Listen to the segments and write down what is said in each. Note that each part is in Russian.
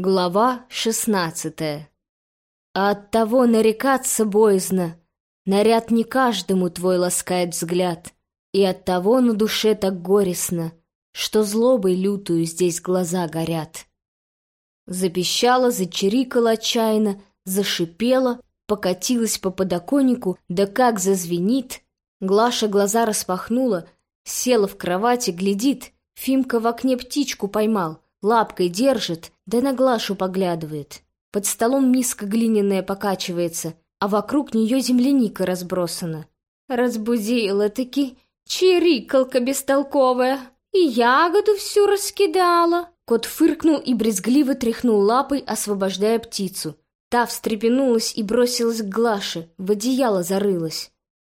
Глава шестнадцатая. А от того нарекаться боязно, Наряд не каждому твой ласкает взгляд, И от того на душе так горестно, Что злобой лютую здесь глаза горят. Запищала, зачирикала отчаянно, Зашипела, покатилась по подоконнику, Да как зазвенит! Глаша глаза распахнула, Села в кровати, глядит, Фимка в окне птичку поймал — лапкой держит, да на Глашу поглядывает. Под столом миска глиняная покачивается, а вокруг нее земляника разбросана. Разбудила-таки чирикалка бестолковая, и ягоду всю раскидала. Кот фыркнул и брезгливо тряхнул лапой, освобождая птицу. Та встрепенулась и бросилась к Глаше, в одеяло зарылась.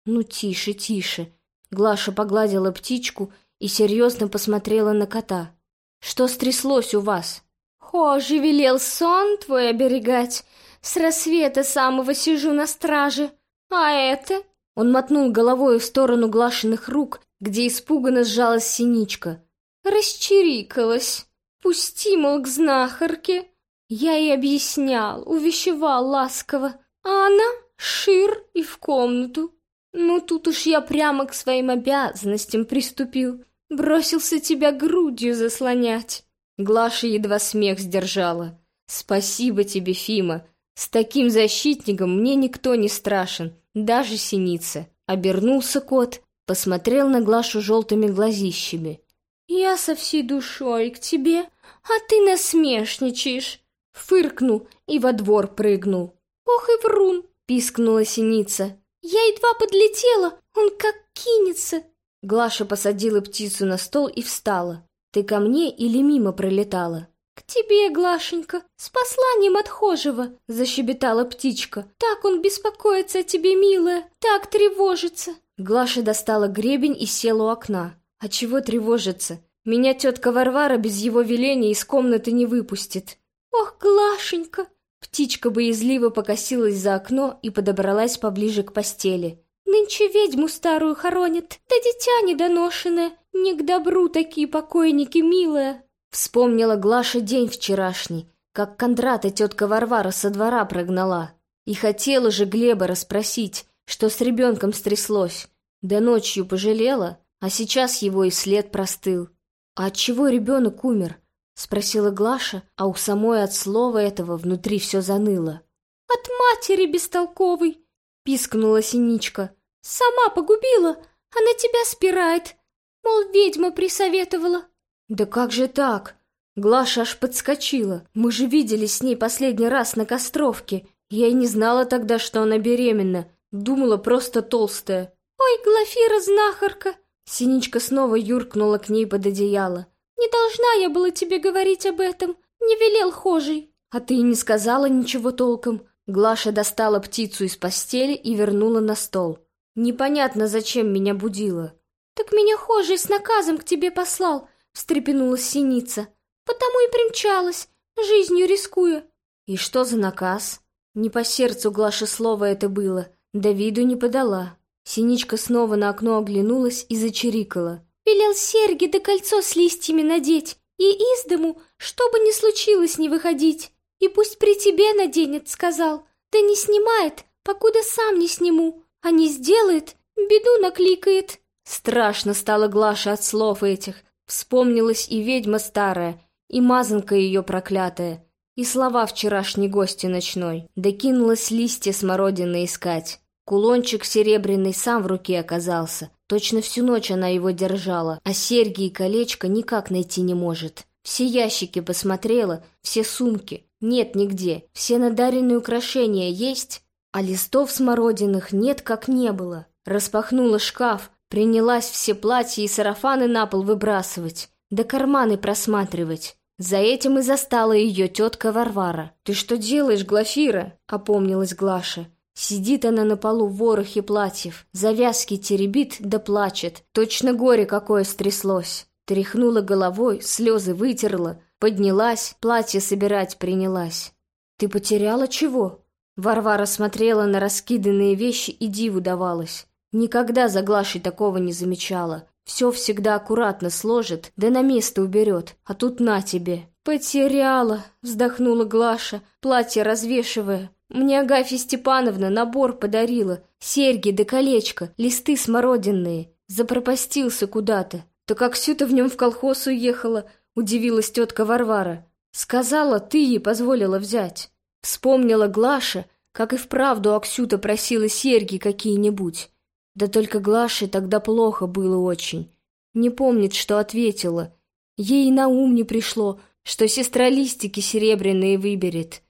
«Ну, тише, тише!» Глаша погладила птичку и серьезно посмотрела на кота. Что стряслось у вас? Хоже велел сон твой оберегать. С рассвета самого сижу на страже. А это? Он мотнул головой в сторону глашенных рук, где испуганно сжалась синичка. Расчирикалась. Пусти, мол, к знахарке. Я ей объяснял, увещевал ласково. А она шир и в комнату. Ну, тут уж я прямо к своим обязанностям приступил. Бросился тебя грудью заслонять. Глаша едва смех сдержала. Спасибо тебе, Фима. С таким защитником мне никто не страшен, даже синица. Обернулся кот, посмотрел на Глашу желтыми глазищами. Я со всей душой к тебе, а ты насмешничаешь. Фыркнул и во двор прыгнул. Ох и врун, пискнула синица. Я едва подлетела, он как кинется, Глаша посадила птицу на стол и встала. «Ты ко мне или мимо пролетала?» «К тебе, Глашенька, с посланием отхожего!» — защебетала птичка. «Так он беспокоится о тебе, милая, так тревожится!» Глаша достала гребень и села у окна. «А чего тревожиться? Меня тетка Варвара без его веления из комнаты не выпустит!» «Ох, Глашенька!» Птичка боязливо покосилась за окно и подобралась поближе к постели. Нынче ведьму старую хоронят, да дитя недоношенное. Не к добру такие покойники, милая. Вспомнила Глаша день вчерашний, как Кондрата тетка Варвара со двора прогнала. И хотела же Глеба расспросить, что с ребенком стряслось. Да ночью пожалела, а сейчас его и след простыл. «А от чего ребенок умер?» — спросила Глаша, а у самой от слова этого внутри все заныло. «От матери бестолковой!» — пискнула Синичка. Сама погубила, она тебя спирает. Мол, ведьма присоветовала. Да как же так? Глаша аж подскочила. Мы же виделись с ней последний раз на Костровке. Я и не знала тогда, что она беременна. Думала, просто толстая. Ой, Глафира знахарка! Синичка снова юркнула к ней под одеяло. Не должна я была тебе говорить об этом. Не велел хожий. А ты и не сказала ничего толком. Глаша достала птицу из постели и вернула на стол. Непонятно, зачем меня будила. Так меня хожий с наказом к тебе послал, встрепенулась синица. Потому и примчалась, жизнью рискуя. И что за наказ? Не по сердцу Глаше слово это было, да виду не подала. Синичка снова на окно оглянулась и зачирикала. Велел серьги да кольцо с листьями надеть, и из дому, что бы ни случилось, не выходить. И пусть при тебе наденет, сказал, да не снимает, покуда сам не сниму, а не сделает, беду накликает. Страшно стало Глаше от слов этих. Вспомнилась и ведьма старая, и мазанка ее проклятая, и слова вчерашней гости ночной. Докинулась листья смородины искать. Кулончик серебряный сам в руке оказался. Точно всю ночь она его держала, а серьги и колечко никак найти не может. Все ящики посмотрела, все сумки. Нет нигде. Все надаренные украшения есть, а листов смородиных нет как не было. Распахнула шкаф, принялась все платья и сарафаны на пол выбрасывать, да карманы просматривать. За этим и застала ее тетка Варвара. «Ты что делаешь, Глафира?» — опомнилась Глаша. Сидит она на полу в ворохе платьев, завязки теребит да плачет. Точно горе какое стряслось. Тряхнула головой, слезы вытерла, поднялась, платье собирать принялась. «Ты потеряла чего?» Варвара смотрела на раскиданные вещи и диву давалась. Никогда за Глашей такого не замечала. Все всегда аккуратно сложит, да на место уберет, а тут на тебе. «Потеряла», — вздохнула Глаша, платье развешивая. «Мне Агафья Степановна набор подарила. Серьги да колечко, листы смородинные. Запропастился куда-то. То как Сюта в нем в колхоз уехала, удивилась тетка Варвара. Сказала, ты ей позволила взять. Вспомнила Глаша, как и вправду Аксюта просила серьги какие-нибудь. Да только Глаше тогда плохо было очень. Не помнит, что ответила. Ей на ум не пришло, что сестра листики серебряные выберет.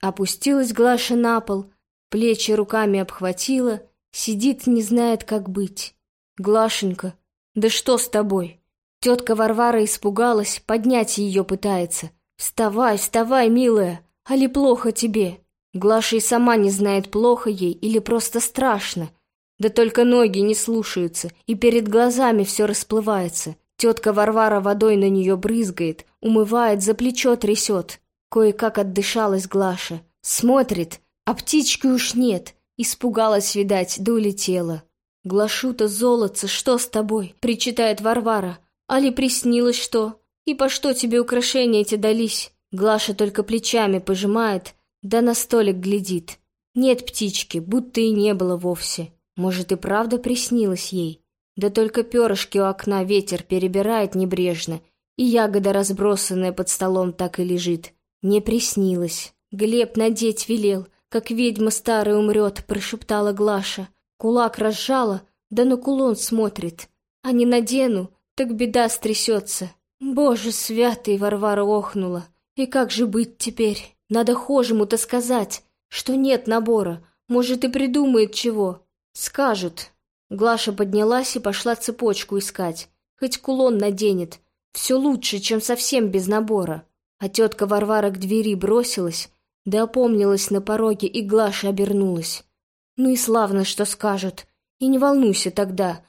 Опустилась Глаша на пол, плечи руками обхватила, сидит, не знает, как быть. «Глашенька, да что с тобой?» Тетка Варвара испугалась, поднять ее пытается. «Вставай, вставай, милая, али плохо тебе?» Глаша и сама не знает, плохо ей или просто страшно. Да только ноги не слушаются, и перед глазами все расплывается. Тетка Варвара водой на нее брызгает, умывает, за плечо трясет. Кое-как отдышалась Глаша. Смотрит, а птички уж нет. Испугалась, видать, да улетела. «Глашута, золотце, что с тобой?» — причитает Варвара. «Али приснилось что? И по что тебе украшения эти дались?» Глаша только плечами пожимает, да на столик глядит. Нет птички, будто и не было вовсе. Может, и правда приснилось ей? Да только перышки у окна ветер перебирает небрежно, и ягода, разбросанная под столом, так и лежит. Не приснилось. Глеб надеть велел, как ведьма старая умрет, прошептала Глаша. Кулак разжала, да на кулон смотрит. А не надену, так беда стрясется. Боже святый, Варвара охнула. И как же быть теперь? Надо хожему-то сказать, что нет набора. Может, и придумает чего. Скажут, Глаша поднялась и пошла цепочку искать. Хоть кулон наденет. Все лучше, чем совсем без набора. А тетка Варвара к двери бросилась, да опомнилась на пороге, и Глаша обернулась. Ну и славно, что скажут. И не волнуйся тогда.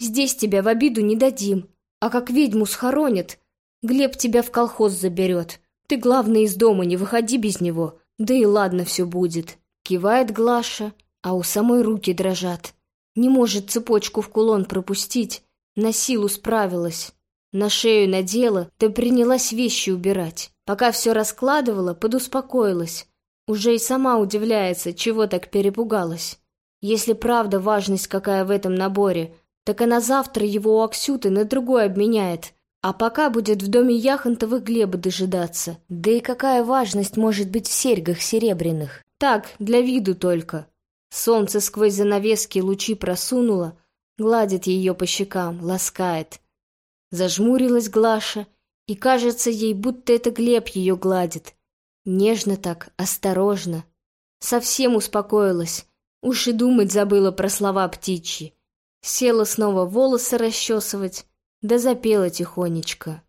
Здесь тебя в обиду не дадим. А как ведьму схоронят, Глеб тебя в колхоз заберет. Ты, главное, из дома не выходи без него. Да и ладно все будет. Кивает Глаша, а у самой руки дрожат. Не может цепочку в кулон пропустить. На силу справилась. На шею надела, да принялась вещи убирать. Пока все раскладывала, подуспокоилась. Уже и сама удивляется, чего так перепугалась. Если правда важность какая в этом наборе, так она завтра его у Аксюты на другой обменяет. А пока будет в доме Яхонтовых Глеба дожидаться. Да и какая важность может быть в серьгах серебряных? Так, для виду только. Солнце сквозь занавески лучи просунуло, гладит ее по щекам, ласкает. Зажмурилась Глаша, и кажется ей, будто это Глеб ее гладит. Нежно так, осторожно. Совсем успокоилась, уж и думать забыла про слова птичьи. Села снова волосы расчесывать, да запела тихонечко.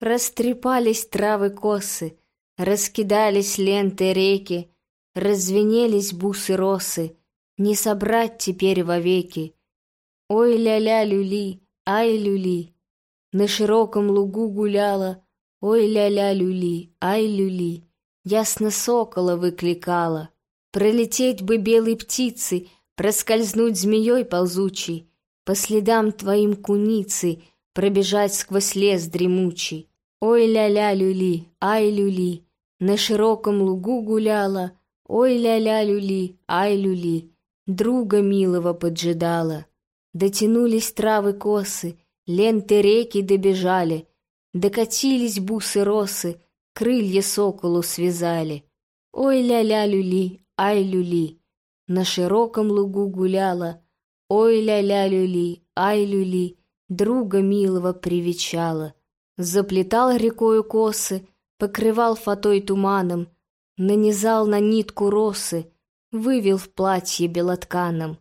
Растрепались травы косы, раскидались ленты реки, Развенелись бусы росы, Не собрать теперь вовеки. Ой, ля-ля, люли, ай, люли. На широком лугу гуляла, Ой, ля-ля, люли, ай, люли. Ясно сокола выкликала. Пролететь бы белой птицы, Проскользнуть змеей ползучей, По следам твоим куницы Пробежать сквозь лес дремучий. Ой, ля-ля, люли, ай, люли. На широком лугу гуляла, Ой, ля-ля, люли, ай, люли, друга милого поджидала. Дотянулись травы косы, ленты реки добежали, Докатились бусы росы, крылья соколу связали. Ой, ля-ля, люли, ай, люли, на широком лугу гуляла. Ой, ля-ля, люли, ай, люли, друга милого привечала. Заплетал рекою косы, покрывал фатой туманом, Нанизал на нитку росы, вывел в платье белотканом.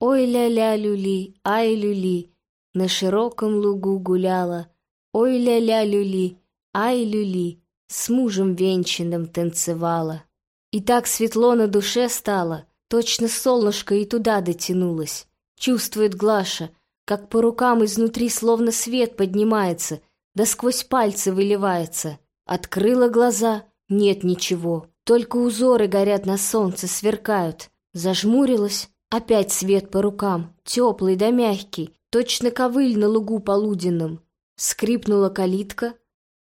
Ой, ля-ля, люли, ай, люли, на широком лугу гуляла. Ой, ля-ля, люли, ай, люли, с мужем венчанным танцевала. И так светло на душе стало, точно солнышко и туда дотянулось. Чувствует Глаша, как по рукам изнутри словно свет поднимается, да сквозь пальцы выливается. Открыла глаза — нет ничего. Только узоры горят на солнце, сверкают. Зажмурилась, опять свет по рукам, теплый да мягкий, точно ковыль на лугу полуденном. Скрипнула калитка,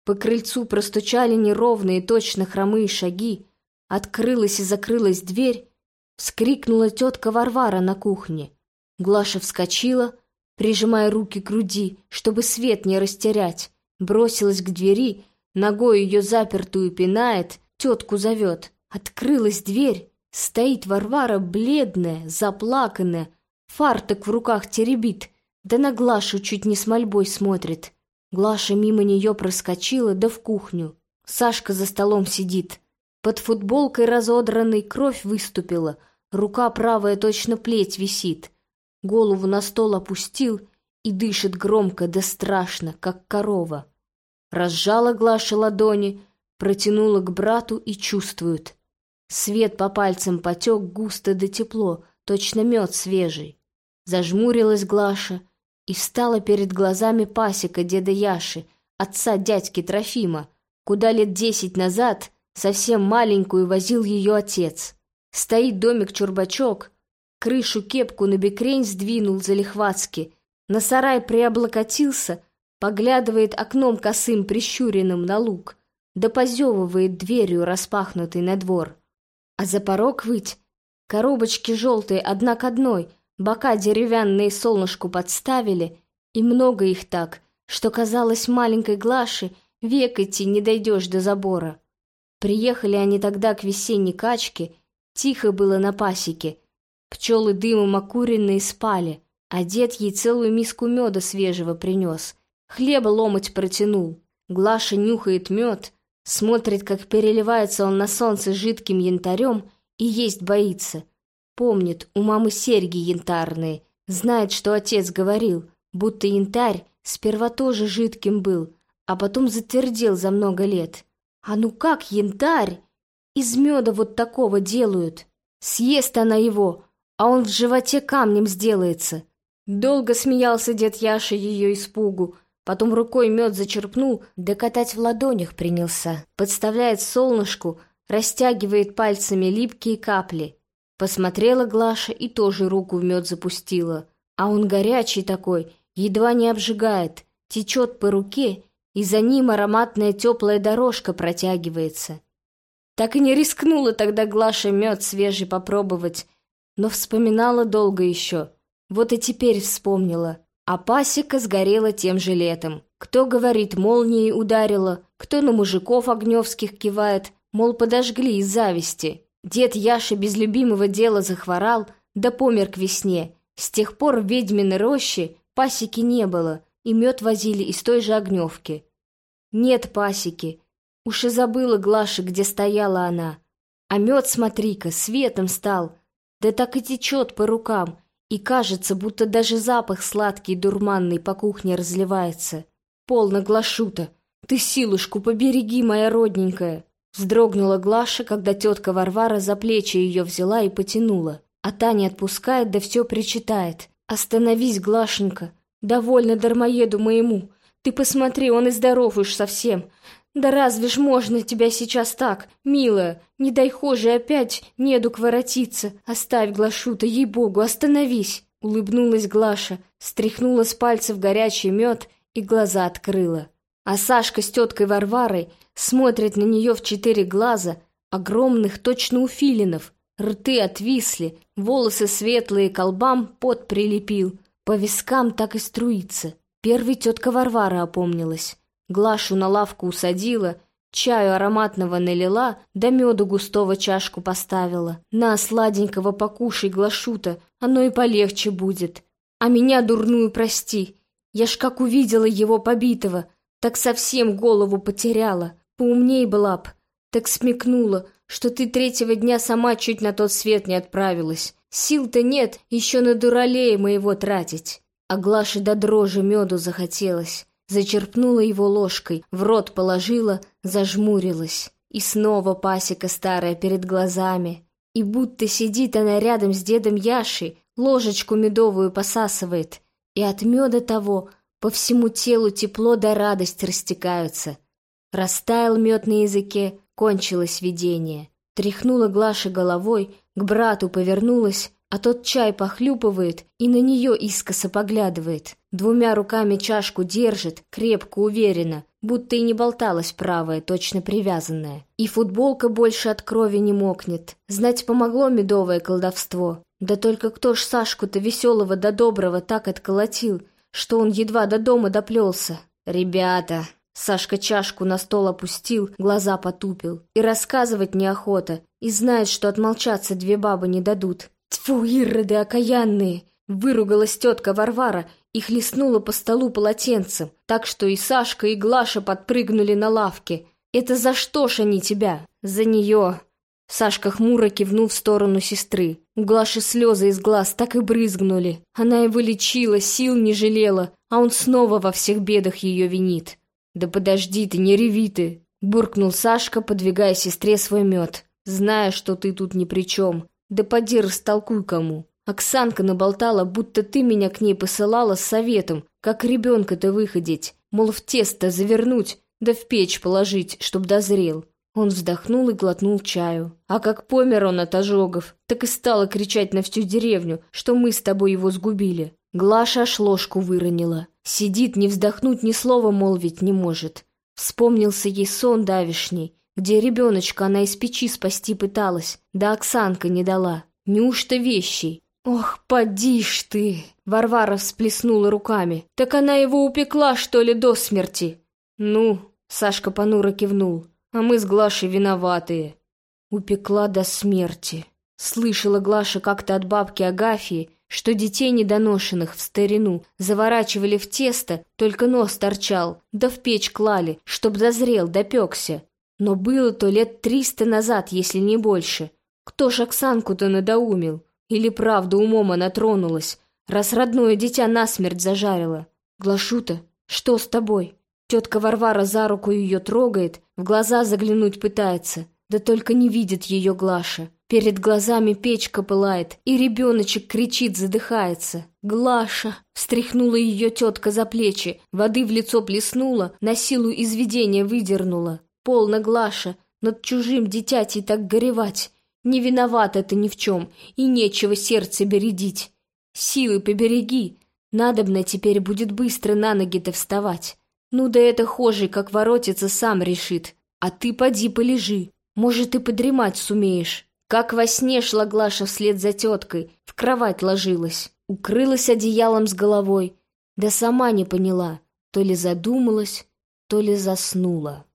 По крыльцу простучали неровные, точно хромые шаги. Открылась и закрылась дверь. Вскрикнула тетка Варвара на кухне. Глаша вскочила, прижимая руки к груди, чтобы свет не растерять. Бросилась к двери, ногой ее запертую пинает, тетку зовет. Открылась дверь, стоит Варвара бледная, заплаканная, фарток в руках теребит, да на Глашу чуть не с мольбой смотрит. Глаша мимо нее проскочила, да в кухню. Сашка за столом сидит. Под футболкой разодранной кровь выступила, рука правая точно плеть висит. Голову на стол опустил и дышит громко да страшно, как корова. Разжала Глаша ладони, протянула к брату и чувствует. Свет по пальцам потек густо да тепло, точно мед свежий. Зажмурилась Глаша — и встала перед глазами пасека деда Яши, отца дядьки Трофима, куда лет десять назад совсем маленькую возил ее отец. Стоит домик-чурбачок, крышу кепку на бекрень сдвинул залихватски, на сарай приоблокотился, поглядывает окном косым прищуренным на луг, да позевывает дверью, распахнутой на двор. А за порог выть, коробочки желтые одна к одной — Бока деревянные солнышку подставили, и много их так, что казалось маленькой Глаше век идти не дойдешь до забора. Приехали они тогда к весенней качке, тихо было на пасеке. Пчелы дымом окуренные спали, а дед ей целую миску меда свежего принес. Хлеба ломать протянул. Глаша нюхает мед, смотрит, как переливается он на солнце жидким янтарем, и есть боится — Помнит, у мамы серьги янтарные, знает, что отец говорил, будто янтарь сперва тоже жидким был, а потом затвердел за много лет. А ну как янтарь? Из меда вот такого делают. Съест она его, а он в животе камнем сделается. Долго смеялся дед Яша ее испугу, потом рукой мед зачерпнул, да катать в ладонях принялся. Подставляет солнышку, растягивает пальцами липкие капли. Посмотрела Глаша и тоже руку в мед запустила. А он горячий такой, едва не обжигает, течет по руке, и за ним ароматная теплая дорожка протягивается. Так и не рискнула тогда Глаша мед свежий попробовать, но вспоминала долго еще. Вот и теперь вспомнила. А пасека сгорела тем же летом. Кто говорит, молнией ударила, кто на мужиков огневских кивает, мол, подожгли из зависти. Дед Яша без любимого дела захворал, да помер к весне. С тех пор в ведьминой роще пасеки не было, и мед возили из той же огневки. Нет пасеки. Уж и забыла Глаша, где стояла она. А мед, смотри-ка, светом стал. Да так и течет по рукам, и кажется, будто даже запах сладкий дурманный по кухне разливается. Полно, Глашута, ты силушку побереги, моя родненькая. Вздрогнула Глаша, когда тетка Варвара за плечи ее взяла и потянула. А Таня отпускает, да все причитает. «Остановись, Глашенька! Довольно дармоеду моему! Ты посмотри, он и здоров уж совсем! Да разве ж можно тебя сейчас так, милая? Не дай хуже опять недуг воротиться! Оставь, Глашута, ей-богу, остановись!» Улыбнулась Глаша, стряхнула с пальцев горячий мед и глаза открыла. А Сашка с теткой Варварой смотрят на нее в четыре глаза, огромных точно у филинов. Рты отвисли, волосы светлые, колбам пот прилепил. По вискам так и струится. Первый тетка Варвара опомнилась. Глашу на лавку усадила, чаю ароматного налила, да меду густого чашку поставила. На, сладенького покушай, Глашута, оно и полегче будет. А меня дурную прости. Я ж как увидела его побитого, так совсем голову потеряла. Поумней была б, так смекнула, что ты третьего дня сама чуть на тот свет не отправилась. Сил-то нет еще на дуралея моего тратить. А Глаше до дрожи меду захотелось. Зачерпнула его ложкой, в рот положила, зажмурилась. И снова пасека старая перед глазами. И будто сидит она рядом с дедом Яшей, ложечку медовую посасывает. И от меда того по всему телу тепло да радость растекаются. Растаял мед на языке, кончилось видение. Тряхнула Глаша головой, к брату повернулась, а тот чай похлюпывает и на нее искоса поглядывает. Двумя руками чашку держит, крепко, уверенно, будто и не болталась правая, точно привязанная. И футболка больше от крови не мокнет. Знать помогло медовое колдовство. Да только кто ж Сашку-то веселого да доброго так отколотил, что он едва до дома доплелся? «Ребята!» Сашка чашку на стол опустил, глаза потупил. И рассказывать неохота, и знает, что отмолчаться две бабы не дадут. Тьфу, ироды окаянные! Выругалась тетка Варвара и хлестнула по столу полотенцем, так что и Сашка, и Глаша подпрыгнули на лавке. «Это за что ж они тебя?» «За нее!» Сашка хмуро кивнул в сторону сестры. У Глаши слезы из глаз так и брызгнули. Она его лечила, сил не жалела, а он снова во всех бедах ее винит. «Да подожди ты, не реви ты!» Буркнул Сашка, подвигая сестре свой мед, зная, что ты тут ни при чем. «Да поди растолкуй кому!» Оксанка наболтала, будто ты меня к ней посылала с советом, как ребенка-то выходить, мол, в тесто завернуть, да в печь положить, чтоб дозрел. Он вздохнул и глотнул чаю. А как помер он от ожогов, так и стала кричать на всю деревню, что мы с тобой его сгубили. Глаша аж ложку выронила. Сидит, не вздохнуть, ни слова молвить не может. Вспомнился ей сон давишний, где ребеночка она из печи спасти пыталась, да Оксанка не дала. Неужто вещи? Ох, поди ж ты! Варвара всплеснула руками. Так она его упекла, что ли, до смерти? Ну, Сашка понуро кивнул а мы с Глашей виноватые. Упекла до смерти. Слышала Глаша как-то от бабки Агафии, что детей недоношенных в старину заворачивали в тесто, только нос торчал, да в печь клали, чтоб дозрел, допекся. Но было то лет триста назад, если не больше. Кто ж Оксанку-то надоумил? Или правда умом она тронулась, раз родное дитя насмерть зажарила? Глашута, что с тобой? Тетка Варвара за руку ее трогает, в глаза заглянуть пытается, да только не видит ее Глаша. Перед глазами печка пылает, и ребеночек кричит, задыхается. «Глаша!» — встряхнула ее тетка за плечи, воды в лицо плеснула, на силу изведения выдернула. «Полно, Глаша, над чужим дитятей так горевать. Не виновата ты ни в чем, и нечего сердце бередить. Силы побереги, надобно теперь будет быстро на ноги-то вставать. Ну да это хожий, как воротиться, сам решит. А ты поди полежи. Может, и подремать сумеешь. Как во сне шла Глаша вслед за теткой, в кровать ложилась. Укрылась одеялом с головой. Да сама не поняла, то ли задумалась, то ли заснула.